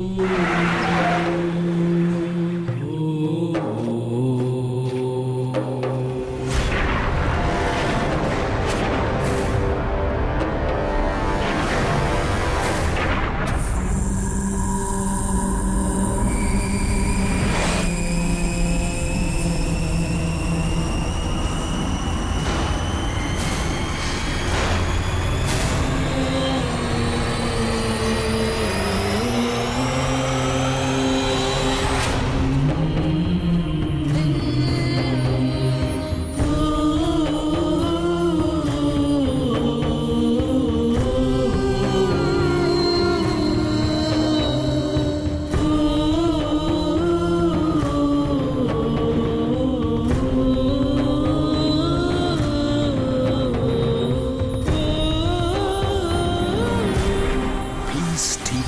Yeah.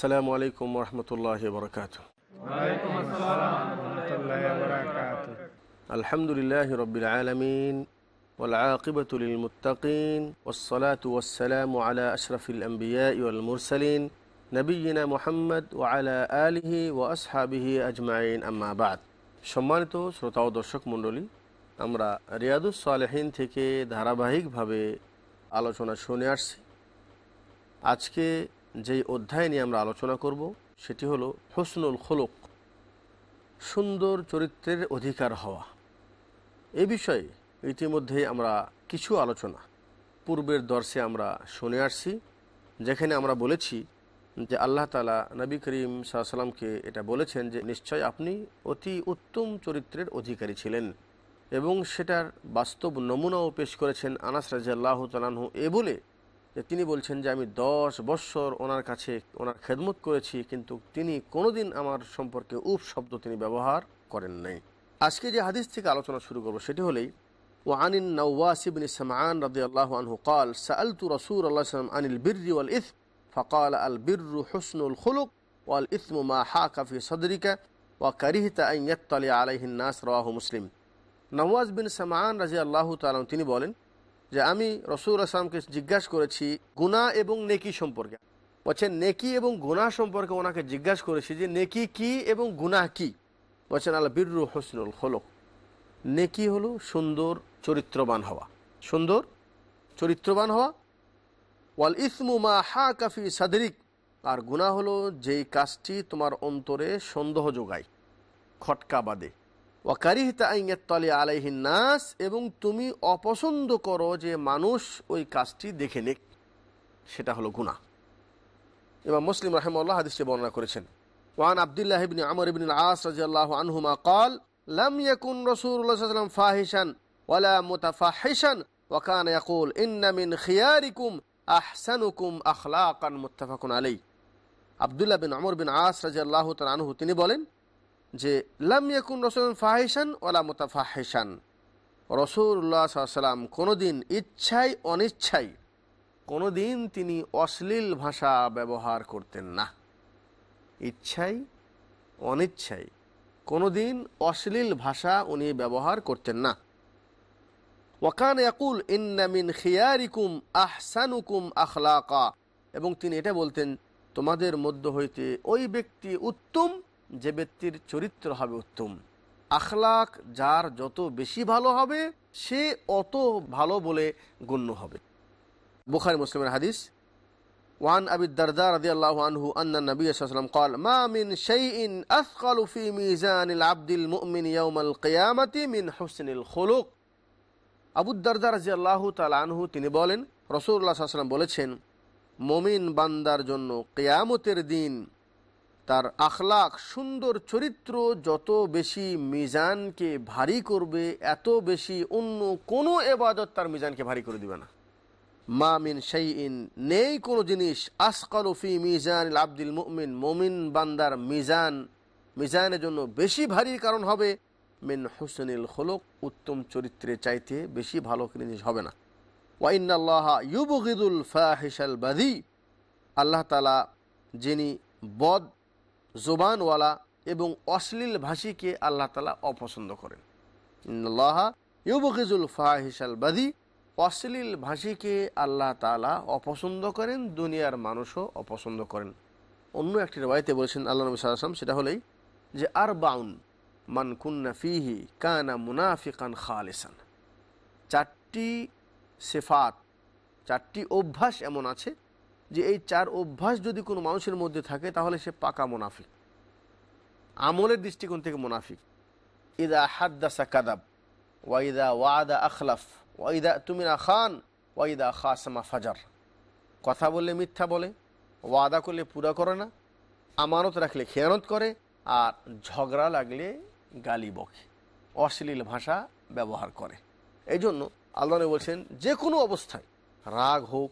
السلام عليكم ورحمة الله وبركاته الحمد لله رب العالمين والعاقبة للمتقين والصلاة والسلام على أشرف الأنبياء والمرسلين نبينا محمد وعلى آله وأصحابه أجمعين أما بعد সম্মানিত শ্রোতা ও দর্শক মণ্ডলী আমরা রিয়াদুস সালেহীন থেকে ধারাবাহিকভাবে আলোচনা শুনে আসছি আজকে যেই অধ্যায় নিয়ে আমরা আলোচনা করব, সেটি হলো হসনুল খোলক, সুন্দর চরিত্রের অধিকার হওয়া। এ বিষয়ে ইতিমধ্যে আমরা কিছু আলোচনা। পূর্বের দর্শে আমরা শুনে আসছি, যেখানে আমরা বলেছি যে আল্লাহ তালা নবী করিম সাল্লামকে এটা বলেছেন যে নিশ্চয় আপনি অতি উত্তম চরিত্রের অধিকারী ছিলেন এবং সেটার বাস্তব নমুনাও পেশ করেছেন আনাস রাজি আল্লাহ তালাহু এ বলে যে তিনি বলছেন যে আমি দশ বৎসর ওনার কাছে ওনার খেদমত করেছি কিন্তু তিনি কোনোদিন আমার সম্পর্কে উপ শব্দ তিনি ব্যবহার করেন নাই আজকে যে হাদিস থেকে আলোচনা শুরু করবো সেটি হলেই وعن النواس بن سمعان رضي الله عنه قال سألت رسول الله صلى الله عليه وسلم عن البر والإثم فقال البر حسن الخلق والإثم ما حاك في صدرك وكرهت أن يطلع عليه الناس رواه مسلم নওয়াজ বিন সামান রাজি আল্লাহ তালাম তিনি বলেন যে আমি রসুল আসলামকে জিজ্ঞাসা করেছি গুণা এবং নেকি সম্পর্কে। বলছেন, নেকি এবং গুনাহ সম্পর্কে ওনাকে জিজ্ঞাসা করেছি যে নেকি কি এবং গুনাহ কি? বলছেন আল্লাহ বিরু হসনুল হলক নেকি হলো সুন্দর, চরিত্রবান হওয়া। সুন্দর, চরিত্রবান হওয়া। ওয়াল ইসমু মা হা কাফি সাদরিক। আর গুণা হলো যেই কাজটি তোমার অন্তরে সন্দেহ যোগায়, খটকা বাদে ওয়াকারিহিতা আইঙ্গাতলে আলাইহিন নাস, এবং তুমি অপছন্দ করো যে মানুষ ওই কাজটি দেখে নিক। সেটা হলো গুণা এবার মুসলিম রাহেমুল্লাহ হাদিসটি বর্ণনা করেছেন। ওয়ান আবদুল্লাহ ইবনি আমর ইবন আস রাজিয়াল্লাহ আনহুমা কল লাম ইয়াকুন রাসূলুল্লাহ সাল্লাল্লাহু আলাইহি ওয়াসাল্লাম ফাহিশান ওয়ালা মুতাফাহিশান, ওয়া কানা ইয়াকুল, ইন্না মিন খিয়ারিকুম আহসানুকুম আখলাকান মুত্তাফাকুন আলাইহি। আবদুল্লাহ বিন আমর বিন আস রাজিয়াল্লাহু তাআলা আনহু তিনি বলেন যে লাম ইয়াকুন রসুল ফাহেসান ওলা মোতাফাহেসান রসুল্লাহ সাল্লাম কোনো কোনোদিন ইচ্ছাই অনিচ্ছাই কোনোদিন তিনি অশ্লীল ভাষা ব্যবহার করতেন না। ইচ্ছাই অনিচ্ছাই কোনোদিন অশ্লীল ভাষা উনি ব্যবহার করতেন না। ওয়াকান ইয়াকুল ইন্নামিন খিয়ারিকুম আহসানুকুম আখলাকা। এবং তিনি এটা বলতেন, তোমাদের মধ্য হইতে ওই ব্যক্তি উত্তম যে ব্যক্তির চরিত্র হবে উত্তম আখলাক যার যত বেশি ভালো হবে সে অত ভালো বলে গণ্য হবে বুখারি মুসলিমের হাদিস وعن أبي الدرداء رضي الله عنه أن النبي صلى الله عليه وسلم قال ما من شيء أثقل في ميزان العبد المؤمن يوم القيامة من حسن الخلق আবু দারদা রাজি আল্লাহ আনহু তিনি বলেন রসুল্লাহ সাল্লাম বলেছেন মমিন বান্দার জন্য কেয়ামতের দিন তার আখলাখ, সুন্দর চরিত্র যত বেশি মিজানকে ভারী করবে, এত বেশি অন্য কোনো এবাদত তার মিজানকে ভারী করে দিবে না। মা মিন সেই ইন নেই কোনো জিনিস। আসকাল ফি মিজান আব্দুল মুমিন, মমিন বান্দার মিজান, মিজানের জন্য বেশি ভারী কারণ হবে মিন হুসনিল হলক উত্তম চরিত্রে চাইতে বেশি ভালো জিনিস হবে না। ওয়াইনাল্লাহ ইউবগিদুল ফাহিসাল আল্লাহ তালা যিনি বদ জোবানওয়ালা এবং অশ্লীল ভাষীকে আল্লাহ তালা অপছন্দ করেন। ইউবগিজুল ফাহিসাল বাদি। অশ্লীল ভাষীকে আল্লাহ তালা অপছন্দ করেন, দুনিয়ার মানুষও অপছন্দ করেন। অন্য একটি রেবাইতে বলেছেন আল্লাহ নবী সাল্লাম সেটা হলেই যে আর বাউন মান কুন্না ফিহি কানা মুনাফিকান খালিসান। চারটি সেফাত, চারটি অভ্যাস এমন আছে যে এই চার অভ্যাস যদি কোনো মানুষের মধ্যে থাকে, তাহলে সে পাকা মুনাফিক। আমলের দৃষ্টিকোণ থেকে মুনাফিক। ইদা হাদ্দাসা কাদাব ওয়াইদা ওয়াদা আখলাফ ওয়াইদা তুমিনা খান ওয়াইদা খাসমা ফাজার। কথা বললে মিথ্যা বলে, ওয়াদা করলে পুরা করে না, আমানত রাখলে খেয়ানত করে, আর ঝগড়া লাগলে গালি বকে। অশ্লীল ভাষা ব্যবহার করে। এই জন্য আল্লাহ বলছেন, যে কোনো অবস্থায়, রাগ হোক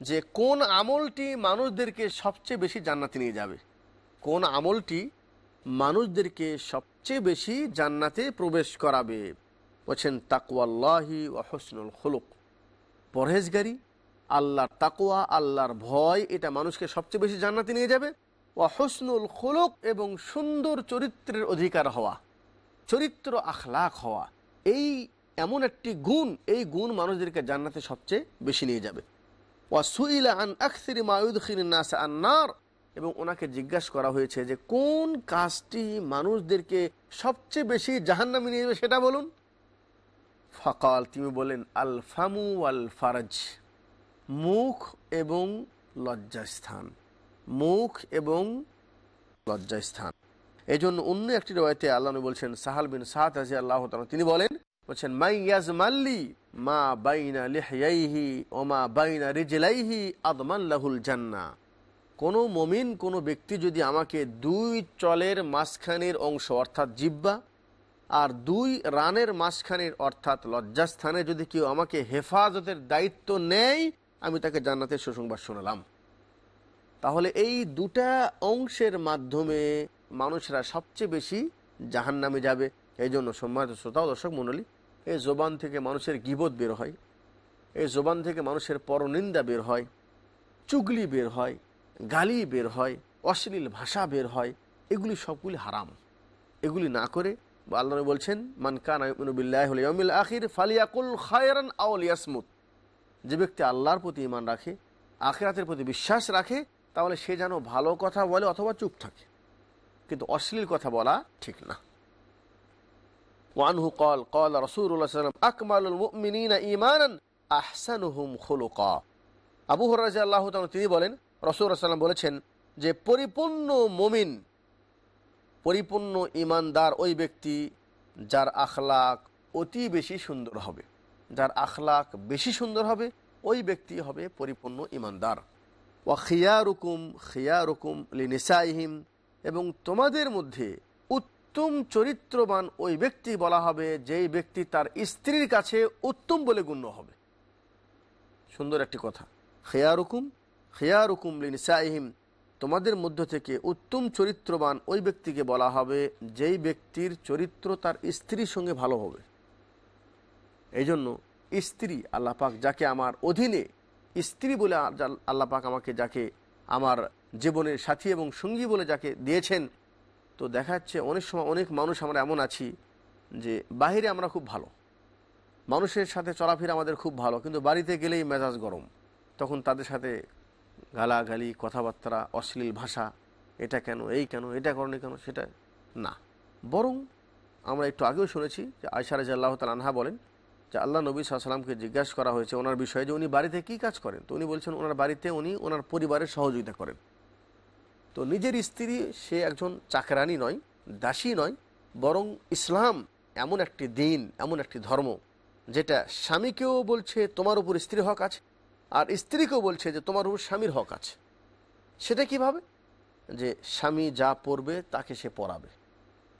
যে কোন আমলটি মানুষদেরকে সবচেয়ে বেশি জান্নাতে নিয়ে যাবে? কোন আমলটি মানুষদেরকে সবচেয়ে বেশি জান্নাতে প্রবেশ করাবে? বলছেন তাকুয়াল্লাহি হসনুল হলুক পরহেজগারি, আল্লাহর তাকুয়া আল্লাহর ভয়, এটা মানুষকে সবচেয়ে বেশি জান্নাতে নিয়ে যাবে? হসনুল হলুক এবং সুন্দর চরিত্রের অধিকার হওয়া, চরিত্র আখলাক হওয়া, এই এমন একটি গুণ, এই গুণ মানুষদেরকে জান্নাতে সবচেয়ে বেশি নিয়ে যাবে। ওয়াসুইলা আন এবং ওনাকে জিজ্ঞাসা করা হয়েছে যে, কোন কাজটি মানুষদেরকে সবচেয়ে বেশি জাহান্নামে নিয়ে যাবে সেটা বলুন। ফকাল, তিনি বলেন আল ফামু আল ফারাজ মুখ এবং লজ্জাস্থান। মুখ এবং লজ্জাস্থান। এই জন্য অন্য একটি রয়েতে আল্লাহ বলছেন, সাহাল বিন সাহাদ রাজি আল্লাহ তিনি বলেন বলছেন মাইয়াজ মাল্লি মা বাইনা লিহাইহি ও মা বাইনা রিজলাইহি আদমাল্লাহুল জান্না। কোনো মমিন, কোনো ব্যক্তি যদি আমাকে দুই চলের মাঝখানের অংশ, অর্থাৎ জিব্বা, আর দুই রানের মাঝখানের, অর্থাৎ লজ্জাস্থানে যদি কেউ আমাকে হেফাজতের দায়িত্ব নেয়, আমি তাকে জান্নাতের সুসংবাদ শোনালাম। তাহলে এই দুটা অংশের মাধ্যমে মানুষরা সবচেয়ে বেশি জাহান নামে যাবে। এই জন্য সম্মানিত শ্রোতা দর্শক মণ্ডলী এই জোবান থেকে মানুষের গিবত বের হয়। এই জোবান থেকে মানুষের পরনিন্দা বের হয়। চুগলি বের হয়, গালি বের হয়, অশ্লীল ভাষা বের হয়। এগুলি সবগুলি হারাম। এগুলি না করে আল্লাহ বলছেন, মান কানিল আখির ফালিয়াকুল খায়রান আউল ইয়াসমুত যে ব্যক্তি আল্লাহর প্রতি ইমান রাখে, আখেরাতের প্রতি বিশ্বাস রাখে, তাহলে সে যেন ভালো কথা বলে অথবা চুপ থাকে। কিন্তু অশ্লীল কথা বলা ঠিক না। ওয়ানহু কল কল রসুল্লাহ সাল্লাম আকমালুল মুমিনিনা ইমানান আহসানুহুম খুলুকা। আবু হরাজ আল্লাহ তিনি বলেন রসুল সাল্লাম বলেছেন যে পরিপূর্ণ মমিন, পরিপূর্ণ ইমানদার ওই ব্যক্তি যার আখলাক অতি বেশি সুন্দর হবে, যার আখলাক বেশি সুন্দর হবে, ওই ব্যক্তি হবে পরিপূর্ণ ইমানদার ও খিয়ারুকুম খিয়ারুকুম লিনিসাইহিম, এবং তোমাদের মধ্যে উত্তম চরিত্রবান ওই ব্যক্তি বলা হবে, যেই ব্যক্তি তার স্ত্রীর কাছে উত্তম বলে গণ্য হবে। সুন্দর একটি কথা। খেয়ারুকুম খেয়ারুকুম লিনিসাইহিম, তোমাদের মধ্য থেকে উত্তম চরিত্রবান ওই ব্যক্তিকে বলা হবে, যেই ব্যক্তির চরিত্র তার স্ত্রীর সঙ্গে ভালো হবে। এই জন্য স্ত্রী আল্লাপাক যাকে আমার অধীনে, স্ত্রী বলে আল্লাপাক আমাকে যাকে আমার জীবনের সাথী এবং সঙ্গী বলে যাকে দিয়েছেন তো দেখা যাচ্ছে অনেক সময় অনেক মানুষ আমরা এমন আছি যে বাহিরে আমরা খুব ভালো। মানুষের সাথে চলাফেরা আমাদের খুব ভালো, কিন্তু বাড়িতে গেলেই মেজাজ গরম। তখন তাদের সাথে গালাগালি, কথাবার্তা, অশ্লীল ভাষা, এটা কেন, এই কেন, এটা করনি কেন, সেটা না। বরং আমরা একটু আগেও শুনেছি যে আয়সা রাজি আল্লাহ তাল আনহা বলেন যে আল্লাহ নবী সাল্লামকে জিজ্ঞাসা করা হয়েছে ওনার বিষয়ে যে উনি বাড়িতে কী কাজ করেন? তো উনি বলছেন, ওনার বাড়িতে উনি ওনার পরিবারের সহযোগিতা করেন। তো নিজের স্ত্রী, সে একজন চাকরানি নয়, দাসী নয়, বরং ইসলাম এমন একটি দিন, এমন একটি ধর্ম, যেটা স্বামীকেও বলছে তোমার উপর স্ত্রী হক আছে, আর স্ত্রীকেও বলছে যে তোমার উপর স্বামীর হক আছে। সেটা কীভাবে? যে স্বামী যা পড়বে তাকে সে পড়াবে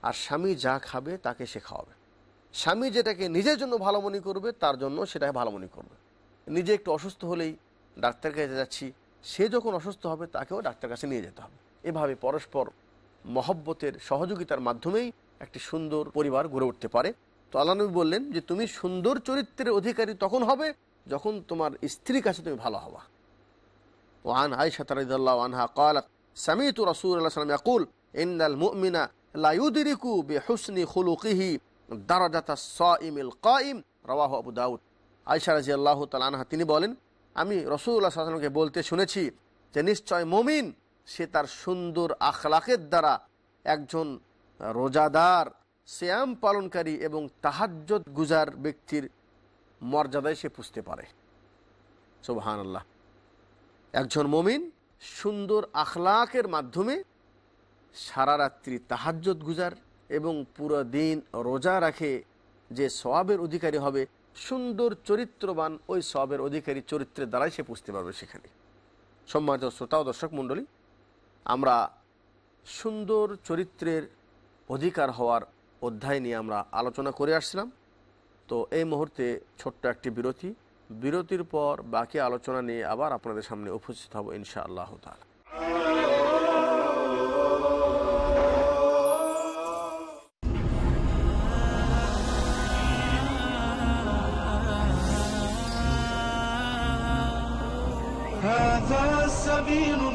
আর স্বামী যা খাবে তাকে সে খাওয়াবে। স্বামী যেটাকে নিজের জন্য ভালো মনে করবে, তার জন্য সেটাকে ভালো মনে করবে। নিজে একটু অসুস্থ হলেই ডাক্তার কাছে যাচ্ছি, সে যখন অসুস্থ হবে তাকেও ডাক্তার কাছে নিয়ে যেতে হবে। এভাবে পরস্পর মহব্বতের সহযোগিতার মাধ্যমেই একটি সুন্দর পরিবার গড়ে উঠতে পারে। তো আল্লাহনবী বললেন যে, তুমি সুন্দর চরিত্রের অধিকারী তখন হবে যখন তোমার স্ত্রীর কাছে তুমি ভালো হওয়া ওয়ান আয়সা তারিদাল্লাহ আনহা কালাত, সামিত রসুল্লাহ সালাম ইয়াকুল ইন্দাল মুমিনা লাইউদিরিকু বে হুসনি দারাদাতা দারাজাতা ইমিল কাইম রওয়াহ আবু দাউদ। আয়সা রাজি আল্লাহ তাল আনহা তিনি বলেন, আমি রসুল্লাহ সাল্লামকে বলতে শুনেছি যে, নিশ্চয় মমিন সে তার সুন্দর আখলাকের দ্বারা একজন রোজাদার শ্যাম পালনকারী এবং তাহাজ্জত গুজার ব্যক্তির মর্যাদায় সে পুষতে পারে। সুবহান আল্লাহ একজন মমিন সুন্দর আখলাকের মাধ্যমে সারা রাত্রি তাহাজ্জত গুজার এবং পুরো দিন রোজা রাখে যে সবাবের অধিকারী হবে, সুন্দর চরিত্রবান ওই সবের অধিকারী চরিত্রের দ্বারাই সে পুষতে পারবে সেখানে। সম্মানিত শ্রোতা ও দর্শক মণ্ডলী আমরা সুন্দর চরিত্রের অধিকার হওয়ার অধ্যায় নিয়ে আমরা আলোচনা করে আসছিলাম তো এই মুহূর্তে ছোট্ট একটি বিরতি বিরতির পর বাকি আলোচনা নিয়ে আবার আপনাদের সামনে উপস্থিত হব ইনশা আল্লাহ তালা هذا سبيل الله من يسر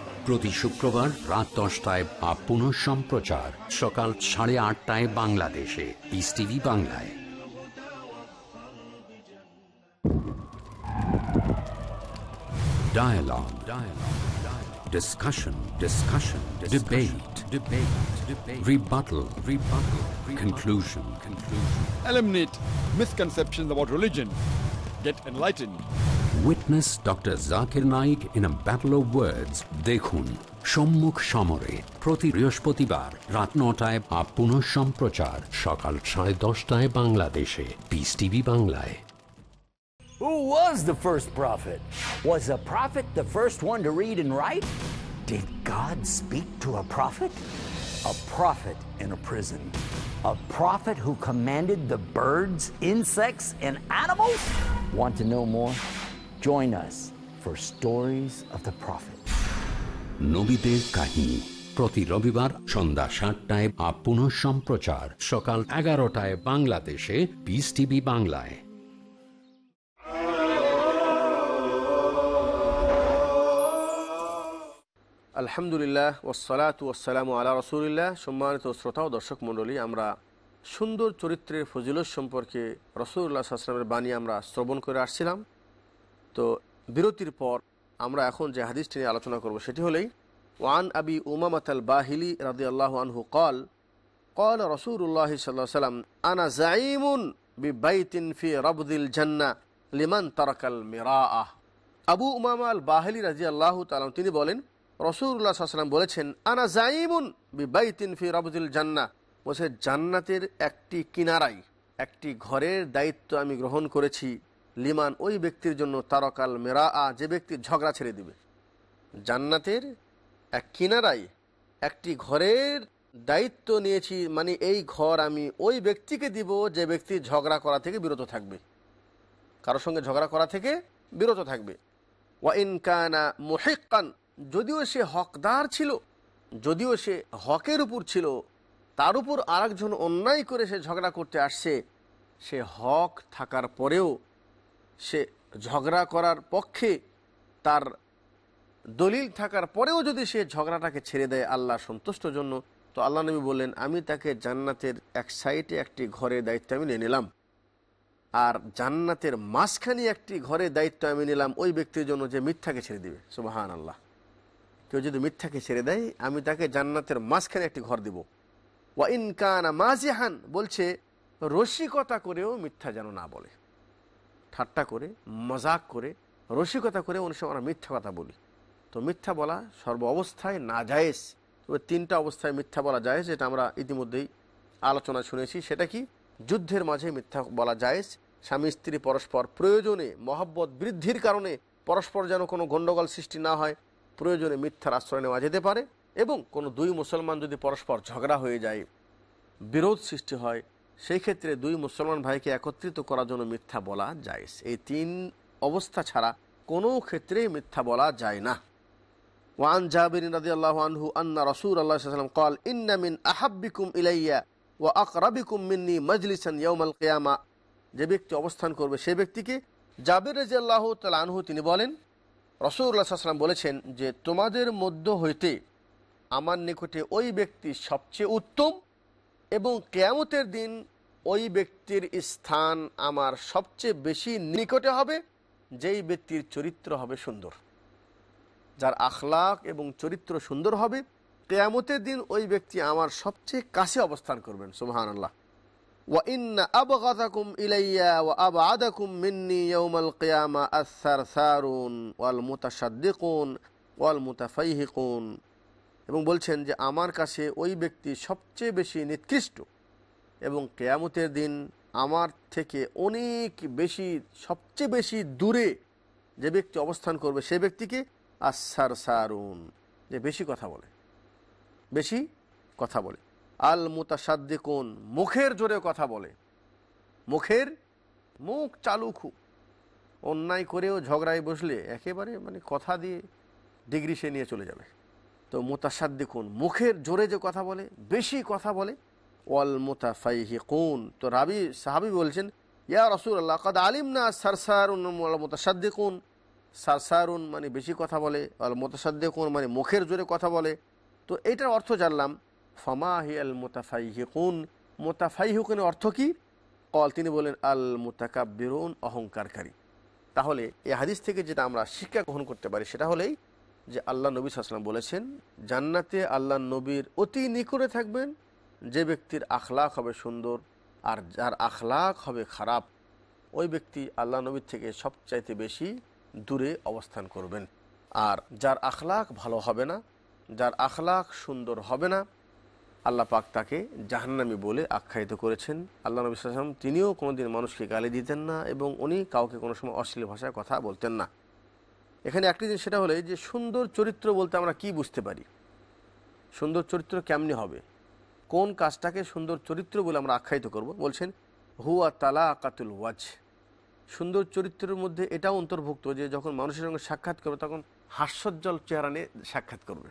প্রতি শুক্রবার রাত দশটায় বা পুনঃ সম্প্রচার সকাল সাড়ে আটটায় বাংলাদেশে পিস টিভি বাংলায় Dialogue. Dialogue. Dialogue. Discussion. Discussion. Debate. Debate. Debate. Rebuttal. Rebuttal. Conclusion. Conclusion. eliminate misconceptions about religion, get enlightened. Witness Dr. Zakir Naik in a battle of words. দেখুন সম্মুখ সমরে প্রতি বৃহস্পতিবার রাত নটায় বা পুনঃ সম্প্রচার সকাল সাড়ে দশটায় বাংলাদেশে পিস টিভি বাংলায় Who was the first prophet? Was a prophet the first one to read and write? Did God speak to a prophet? A prophet in a prison. A prophet who commanded the birds, insects, and animals? Want to know more? Join us for Stories of the Prophet. নবীদের কাহিনী। প্রতি রবিবার সন্ধ্যা সাতটায় বা পুনঃ সম্প্রচার সকাল এগারোটায় বাংলাদেশে। পিস টিভি বাংলায়। আলহামদুলিল্লাহ ওসালাত ওসালাম আলা রসুলিল্লাহ। সম্মানিত শ্রোতা ও দর্শক মণ্ডলী আমরা সুন্দর চরিত্রের ফজিলত সম্পর্কে রসুল্লাহ আসলামের বাণী আমরা শ্রবণ করে আসছিলাম। তো বিরতির পর আমরা এখন যে হাদিসটি নিয়ে আলোচনা করব সেটি হলেই, ওয়ান আবি উমামাত আল বাহিলি রাদি আল্লাহ আনহু কল কল রসুল্লাহ সাল্লাম, আনা জাইমুন বিবাইতিন ফি রবদিল জান্না লিমান তারাকাল মেরা আহ আবু উমামা আল বাহিলি রাজি আল্লাহ তালাম তিনি বলেন রসুল্লাহ সাল্লাম বলেছেন, আনা জাইমুন বিবাইতিন ফি রবদিল জান্না। বলছে, জান্নাতের একটি কিনারাই একটি ঘরের দায়িত্ব আমি গ্রহণ করেছি লিমান ওই ব্যক্তির জন্য তারকাল মেরা আ যে ব্যক্তি ঝগড়া ছেড়ে দিবে। জান্নাতের এক কিনারায় একটি ঘরের দায়িত্ব নিয়েছি মানে এই ঘর আমি ওই ব্যক্তিকে দিব যে ব্যক্তি ঝগড়া করা থেকে বিরত থাকবে। কারোর সঙ্গে ঝগড়া করা থেকে বিরত থাকবে। ওয়া ইন কানা মুহিক্কান, যদিও সে হকদার ছিল, যদিও সে হকের উপর ছিল, তার উপর আরেকজন অন্যায় করে সে ঝগড়া করতে আসছে, সে হক থাকার পরেও সে ঝগড়া করার পক্ষে তার দলিল থাকার পরেও যদি সে ঝগড়াটাকে ছেড়ে দেয় আল্লাহ সন্তুষ্টর জন্য, তো আল্লাহ নবী বললেন, আমি তাকে জান্নাতের এক সাইডে একটি ঘরের দায়িত্ব আমি নিয়ে নিলাম। আর জান্নাতের মাঝখানে একটি ঘরের দায়িত্ব আমি নিলাম ওই ব্যক্তির জন্য যে মিথ্যাকে ছেড়ে দিবে। সুবাহান আল্লাহ কেউ যদি মিথ্যাকে ছেড়ে দেয়, আমি তাকে জান্নাতের মাঝখানে একটি ঘর দিব। ওয়া ইন কানা মাজিহান বলছে, রসিকতা করেও মিথ্যা যেন না বলে। ঠাট্টা করে, মজাক করে, রসিকতা করে অনেক সময় আমরা মিথ্যা কথা বলি। তো মিথ্যা বলা সর্ব অবস্থায় না জায়েজ। তবে তিনটা অবস্থায় মিথ্যা বলা যায় যেটা আমরা ইতিমধ্যেই আলোচনা শুনেছি। সেটা কি? যুদ্ধের মাঝে মিথ্যা বলা জায়েজ। স্বামী, স্ত্রী, পরস্পর প্রয়োজনে মহব্বত বৃদ্ধির কারণে পরস্পর যেন কোনো গণ্ডগোল সৃষ্টি না হয়, প্রয়োজনে মিথ্যার আশ্রয় নেওয়া যেতে পারে এবং কোনো দুই মুসলমান যদি পরস্পর ঝগড়া হয়ে যায়, বিরোধ সৃষ্টি হয় সেই ক্ষেত্রে দুই মুসলমান ভাইকে একত্রিত করার জন্য মিথ্যা বলা যায় এই তিন অবস্থা ছাড়া কোনো ক্ষেত্রেই মিথ্যা বলা যায় না। ওয়ান জাবির রাজি আল্লাহ আনহু আন্না রসুল আল্লাহ সাল্লাম কল ইন্না মিন আহাব্বিকুম ইলাইয়া ও আকরাবিকুম মিন্নি মজলিসান ইয়মাল কেয়ামা। যে ব্যক্তি অবস্থান করবে সে ব্যক্তিকে জাবির রাজি আল্লাহ আনহু তিনি বলেন রসুল্লাহ সাল্লাম বলেছেন যে তোমাদের মধ্য হইতে আমার নিকটে ওই ব্যক্তি সবচেয়ে উত্তম এবং কেয়ামতের দিন ওই ব্যক্তির স্থান আমার সবচেয়ে বেশি নিকটে হবে যেই ব্যক্তির চরিত্র হবে সুন্দর যার আখলাক এবং চরিত্র সুন্দর হবে কেয়ামতের দিন ওই ব্যক্তি আমার সবচেয়ে কাছে অবস্থান করবেন সুবহান আল্লাহ وإن أبغضكم إلي وأبعدكم مني يوم القيامة الثرثارون والمتشدقون والمتفيهقون এবং বলছেন যে আমার কাছে ওই ব্যক্তি সবচেয়ে বেশি নিকৃষ্ট। এবং কেয়ামতের দিন আমার থেকে অনেক বেশি, সবচেয়ে বেশি দূরে যে ব্যক্তি অবস্থান করবে সে ব্যক্তিকে আসার সারুন যে বেশি কথা বলে। বেশি কথা বলে। আল মুতাসাদ্দিকুন মুখের জোরে কথা বলে। মুখের মুখ চালু খুব। অন্যায় করেও ঝগড়ায় বসলে একেবারে মানে কথা দিয়ে ডিগ্রি সে নিয়ে চলে যাবে। তো মোতাসাদ্দিকুন মুখের জোরে যে কথা বলে, বেশি কথা বলে, ওয়াল মোতাফাইহি কুন তো রাবি, সাহাবি বলছেন, ইয়া রসুল আল্লাহ কদ আলিম না সারসারুন মোতাসাদ্দিকুন সারসারুন মানে বেশি কথা বলে আল মোতাসাদ্দিকুন মানে মুখের জোরে কথা বলে। তো এটার অর্থ জানলাম ফমাহি আল মোতাফাইহি কুন মোতাফাইহুকুনের অর্থ কি? কল, তিনি বলেন, আল মোতাকাব্বিরুন, অহংকারকারী। তাহলে এই হাদিস থেকে যেটা আমরা শিক্ষা গ্রহণ করতে পারি, সেটা হলেই যে আল্লাহ নবী সাল্লাম বলেছেন, জান্নাতে আল্লাহ নবীর অতি নিকটে থাকবেন, যে ব্যক্তির আখলাক হবে সুন্দর আর যার আখলাক হবে খারাপ, ওই ব্যক্তি আল্লাহ নবীর থেকে সবচাইতে বেশি দূরে অবস্থান করবেন। আর যার আখলাক ভালো হবে না, যার আখলাক সুন্দর হবে না, আল্লাহ পাক তাকে জাহান্নামি বলে আখ্যায়িত করেছেন। আল্লাহ নবী সাল্লাম তিনিও কোনোদিন মানুষকে গালি দিতেন না এবং উনি কাউকে কোনো সময় অশ্লীল ভাষায় কথা বলতেন না। এখানে একটি জিনিস সেটা হলে যে সুন্দর চরিত্র বলতে আমরা কি বুঝতে পারি? সুন্দর চরিত্র কেমনি হবে? কোন কাজটাকে সুন্দর চরিত্র বলে আমরা আখ্যায়িত করব? বলছেন, হুয়া তালা আকাতুল ওয়াজ সুন্দর চরিত্রের মধ্যে এটাও অন্তর্ভুক্ত যে যখন মানুষের সঙ্গে সাক্ষাৎ করবে, তখন হাস্যজ্জ্বল চেহারা নিয়ে সাক্ষাৎ করবে।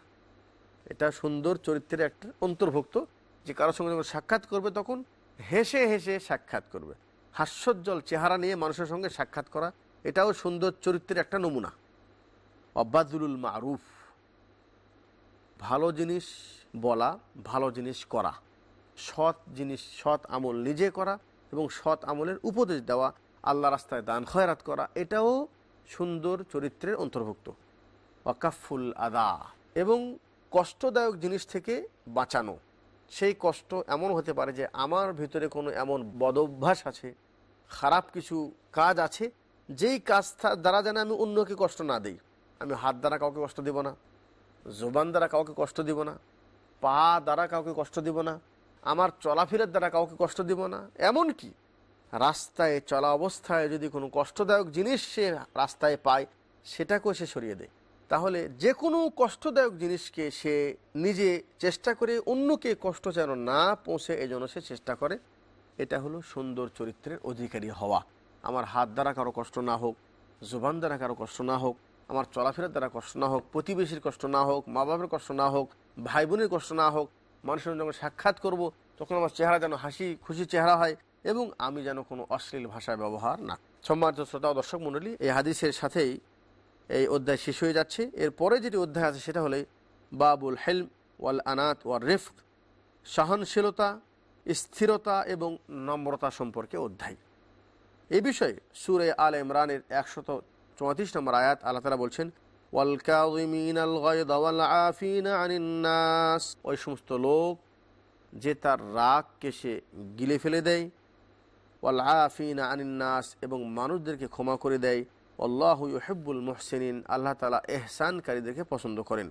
এটা সুন্দর চরিত্রের একটা অন্তর্ভুক্ত যে কারোর সঙ্গে যখন সাক্ষাৎ করবে, তখন হেসে হেসে সাক্ষাৎ করবে। হাস্যজ্জ্বল চেহারা নিয়ে মানুষের সঙ্গে সাক্ষাৎ করা, এটাও সুন্দর চরিত্রের একটা নমুনা। অব্বাদুল মারুফ। ভালো জিনিস বলা, ভালো জিনিস করা। সৎ জিনিস, সৎ আমল নিজে করা এবং সৎ আমলের উপদেশ দেওয়া আল্লাহ রাস্তায় দান, খয়রাত করা, এটাও সুন্দর চরিত্রের অন্তর্ভুক্ত। ওয়াকাফুল আদা। এবং কষ্টদায়ক জিনিস থেকে বাঁচানো। সেই কষ্ট এমন হতে পারে যে আমার ভিতরে কোনো এমন বদভ্যাস আছে, খারাপ কিছু কাজ আছে, যেই কাজটা দ্বারা যেন আমি অন্যকে কষ্ট না দিই। আমি হাত দ্বারা কাউকে কষ্ট দিব না, জোবান দ্বারা কাউকে কষ্ট দিব না, পা দ্বারা কাউকে কষ্ট দিব না, আমার চলাফেরার দ্বারা কাউকে কষ্ট দিব না এমন কি রাস্তায় চলা অবস্থায় যদি কোনো কষ্টদায়ক জিনিস সে রাস্তায় পায়, সেটাকেও সে সরিয়ে দেয়। তাহলে যে কোনো কষ্টদায়ক জিনিসকে সে নিজে চেষ্টা করে অন্যকে কষ্ট যেন না পৌঁছে, এজন্য সে চেষ্টা করে। এটা হলো সুন্দর চরিত্রের অধিকারী হওয়া। আমার হাত দ্বারা কারও কষ্ট না হোক, জোবান দ্বারা কারও কষ্ট না হোক আমার চলাফেরার দ্বারা কষ্ট না হোক, প্রতিবেশীর কষ্ট না হোক মা বাবার কষ্ট না হোক ভাই বোনের কষ্ট না হোক, মানুষের যখন সাক্ষাৎ করব, তখন আমার চেহারা যেন হাসি খুশি চেহারা হয় এবং আমি যেন কোনো অশ্লীল ভাষা ব্যবহার না সম্মানিত শ্রোতা দর্শক মণ্ডলী, এই হাদিসের সাথেই এই অধ্যায় শেষ হয়ে যাচ্ছে। এরপরে যেটি অধ্যায় আছে সেটা হলে বাবুল হেলম ওয়াল আনাত ওয়াল রেফক, সহনশীলতা, স্থিরতা এবং নম্রতা সম্পর্কে অধ্যায়। এ বিষয়ে সুরে আল ইমরানের একশত চৌত্রিশ নম্বর আয়াত আল্লাহ তালা বলছেন নাস ওই সমস্ত লোক যে তার রাগকে সে গিলে ফেলে দেয়, ওয়াল আফিনা আনিন নাস এবং মানুষদেরকে ক্ষমা করে দেয় আল্লাহ ইউহিব্বুল মুহসিনিন আল্লাহ তালা এহসানকারীদেরকে পছন্দ করেন।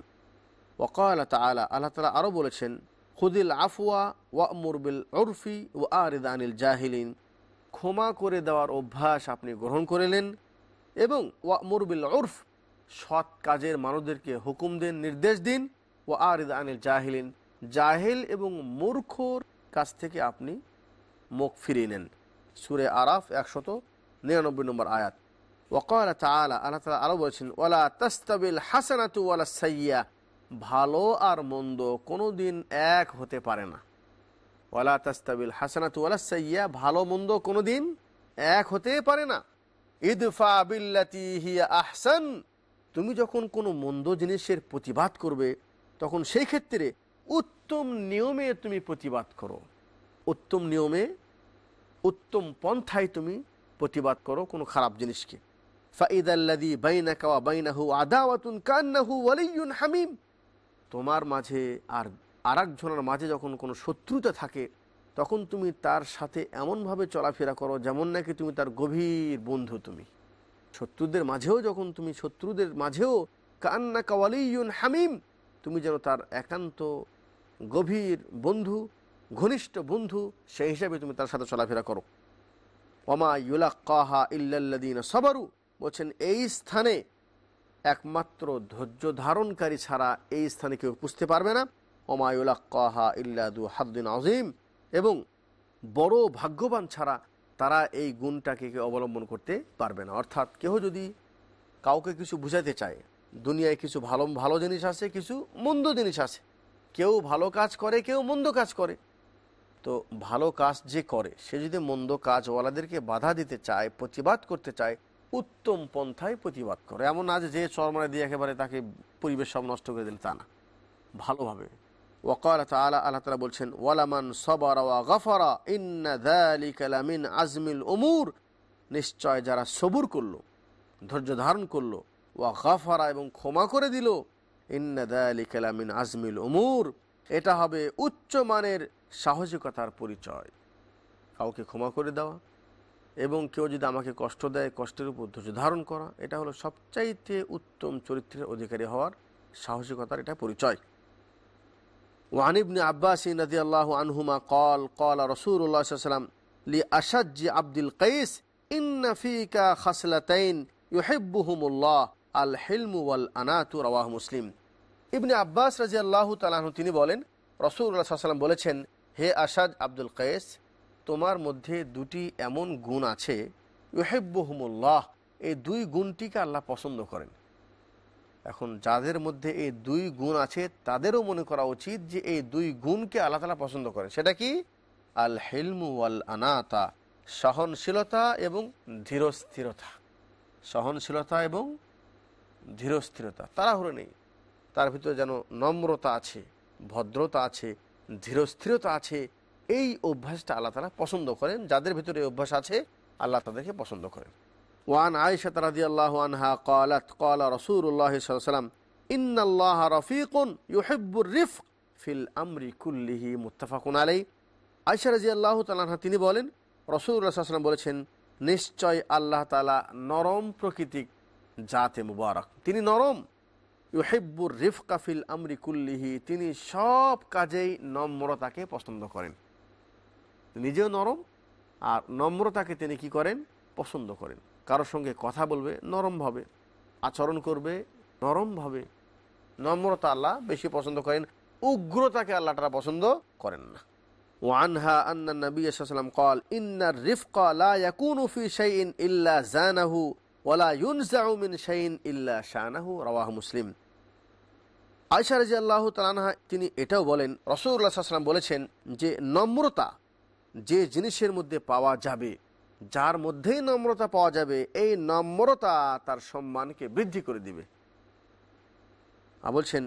ওকাল তালা আল্লাহ তালা আরও বলেছেন, খুদিল আফওয়া ওয়া মুরবিল উরফি ও আরিদ আনিল জাহিলিন ক্ষমা করে দেওয়ার অভ্যাস আপনি গ্রহণ করিলেন এবং ওয়া মুরবিল উরফ, সৎ কাজের মানুষদেরকে হুকুম দেন, নির্দেশ দিন ও আরিদ আনিল জাহিলিন, জাহিল এবং মূর্খর কাছ থেকে আপনি মুখ ফিরিয়ে নেন। সুরে আরাফ একশত নিরানব্বই নম্বর আয়াত। ওকাল তালা আল্লাহ তালা আরও বলছেন ওলা তস্তাবিল হাসানাতু ওয়ালা সাইয়া ভালো আর মন্দ কোনো দিন এক হতে পারে না। ওয়ালা তাস্তাবিল হাসানাতু ওয়ালা সাইয়া ভালো মন্দ কোনো দিন এক হতে পারে না। আহসান। তুমি যখন কোনো মন্দ জিনিসের প্রতিবাদ করবে, তখন সেই ক্ষেত্রে উত্তম নিয়মে তুমি প্রতিবাদ করো। উত্তম নিয়মে, উত্তম পন্থায় তুমি প্রতিবাদ করো কোনো খারাপ জিনিসকে। ফাইদাল্লাদি বাইনাকা ওয়া বাইনাহু আদাওয়াতুন কান্নাহু ওয়ালিয়ুন হামিম। তোমার মাঝে আর আরেকজনের মাঝে যখন কোনো শত্রুতা থাকে তখন তুমি তার সাথে এমনভাবে চলাফেরা করো যেমন নাকি তুমি তার গভীর বন্ধু তুমি। শত্রুদের মাঝেও যখন তুমি শত্রুদের মাঝেও কান্না কাওয়ালিউন হামিম, তুমি যেন তার একান্ত গভীর বন্ধু, ঘনিষ্ঠ বন্ধু, সেই হিসাবে তুমি তার সাথে চলাফেরা করো। ওমা ইউলাক্কাহা ইল্লাল্লাদিন সবারু, বলছেন এই স্থানে একমাত্র ধৈর্য ধারণকারী ছাড়া এই স্থানে কেউ বুঝতে পারবে না। ওমায়ুলাক্কাহা ইল্লাদু হাদ্দিন আজিম এবং বড় ভাগ্যবান ছাড়া তারা এই গুণটাকে অবলম্বন করতে পারবে না। অর্থাৎ কেউ যদি কাউকে কিছু বুঝাতে চায়, দুনিয়ায় কিছু ভালো ভালো জিনিস আছে, কিছু মন্দ জিনিস আছে, কেউ ভালো কাজ করে, কেউ মন্দ কাজ করে। তো ভালো কাজ যে করে, সে যদি মন্দ কাজওয়ালাদেরকে বাধা দিতে চায়, প্রতিবাদ করতে চায়, উত্তম পন্থায় প্রতিবাদ করে। এমন না যে চরমানে দিয়ে একেবারে তাকে পরিবেশ সব নষ্ট করে দিল তা না। ভালোভাবে বলছেন আজমিল নিশ্চয় যারা সবুর করল, ধৈর্য ধারণ করল, ওয়া গফারা এবং ক্ষমা করে দিল, ইন্না যালিকা লামিন আজমিল উমুর। এটা হবে উচ্চ মানের সাহসিকতার পরিচয়। কাউকে ক্ষমা করে দেওয়া এবং কেউ যদি আমাকে কষ্ট দেয়, কষ্টের উপর ধৈর্য ধারণ করা, এটা হলো সবচাইতে উত্তম চরিত্রের অধিকারী হওয়ার সাহসিকতার এটা পরিচয়। ওয়ান ইবনে আব্বাস আনহুমা কল কল রসুল্লাহ সাল্লাম লি আসাজ্জি আব্দুল কাইস ইন্না ফিকা খাসলাতাইন ইউহিব্বুহুমুল্লাহ আল হিলমু ওয়াল আনাতু রাওয়াহ মুসলিম ইবনে আব্বাস রাজি আল্লাহ তালাহু তিনি বলেন সাল্লাম বলেছেন, হে আসাদ আব্দুল কায়েস তোমার মধ্যে দুটি এমন গুণ আছে ইহেব্বহমুল্লাহ এই দুই গুণটিকে আল্লাহ পছন্দ করেন। এখন যাদের মধ্যে এই দুই গুণ আছে, তাদেরও মনে করা উচিত যে এই দুই গুণকে আল্লাহ তালা পছন্দ করেন। সেটা কি? আল হেলমু আল আনাতা সহনশীলতা এবং ধীরস্থিরতা। সহনশীলতা এবং ধীরস্থিরতা। তাড়াহুড়ো নেই। তার ভিতরে যেন নম্রতা আছে, ভদ্রতা আছে, ধীরস্থিরতা আছে, এই অভ্যাসটা আল্লাহ তালা পছন্দ করেন। যাদের ভিতরে অভ্যাস আছে, আল্লাহ তাদেরকে পছন্দ করেন। ওয়ান আয়সা রাদি আল্লাহ আনহা কালাত কালা রসুল্লাহ সাল্লাম ইন্নাল্লাহ রফিকুন ইউহিব্বুর রিফ ফিল আমরি কুল্লিহি মুত্তাফাকুন আলাই আয়সা রাজি আল্লাহ তালাহা তিনি বলেন, রসুল্লাহ সাল্লাম বলেছেন, নিশ্চয় আল্লাহ তালা নরম প্রকৃতিক জাতে মুবারক। তিনি নরম। ইউহিব্বুর রিফকা ফিল আমরি কুল্লিহি। তিনি সব কাজেই নম্রতাকে পছন্দ করেন। নিজেও নরম আর নম্রতাকে তিনি কি করেন? পছন্দ করেন। কারোর সঙ্গে কথা বলবে নরমভাবে আচরণ করবে নরমভাবে নম্রতা আল্লাহ বেশি পছন্দ করেন, উগ্রতাকে আল্লাহ তারা পছন্দ করেন না। ওয়ানহা আন্না ফি ইল্লা জানাহু মুসলিম। তিনি এটাও বলেন রসুল্লাহ সাল্লাম বলেছেন যে, নম্রতা যে জিনিসের মধ্যে পাওয়া যাবে যার মধ্যেই নম্রতা পাওয়া যাবে, এই নম্রতা তার সম্মানকে বৃদ্ধি করে দিবে। আর বলছেন,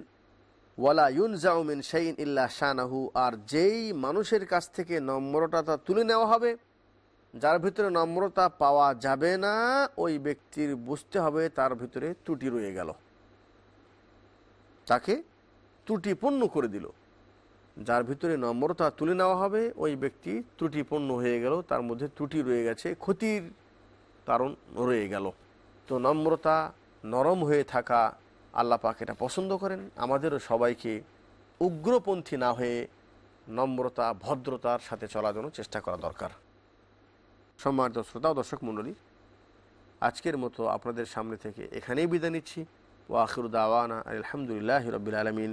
ওয়ালা ইউনজাউমিন শাইন ইল্লা শানাহু আর যেই মানুষের কাছ থেকে নম্রতা তুলে নেওয়া হবে, যার ভিতরে নম্রতা পাওয়া যাবে না, ওই ব্যক্তির বুঝতে হবে তার ভিতরে ত্রুটি রয়ে গেল। তাকে ত্রুটিপূর্ণ করে দিল। যার ভিতরে নম্রতা তুলে নেওয়া হবে, ওই ব্যক্তি ত্রুটিপূর্ণ হয়ে গেল, তার মধ্যে ত্রুটি রয়ে গেছে, ক্ষতির কারণ রয়ে গেল। তো নম্রতা নরম হয়ে থাকা আল্লাহ পাক এটা পছন্দ করেন। আমাদেরও সবাইকে উগ্রপন্থী না হয়ে নম্রতা, ভদ্রতার সাথে চলার জন্য চেষ্টা করা দরকার। সম্মানিত শ্রোতা ও দর্শক মণ্ডলী, আজকের মতো আপনাদের সামনে থেকে এখানেই বিদায় নিচ্ছি। ও আখির দাওয়ানা আলহামদুলিল্লাহ রবিল আলমিন।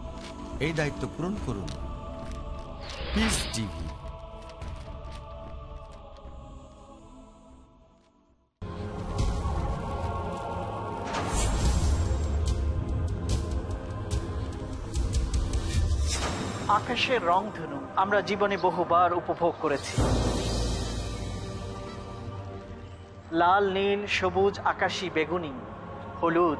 এই দায়িত্ব পূরণ করুন। আকাশের রংধনু আমরা জীবনে বহুবার উপভোগ করেছি। লাল, নীল, সবুজ, আকাশী, বেগুনি, হলুদ।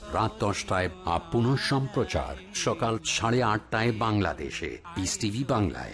রাত দশটায় আপ পুনঃ সম্প্রচার সকাল সাড়ে আটটায় বাংলাদেশে। পিস টিভি বাংলায়।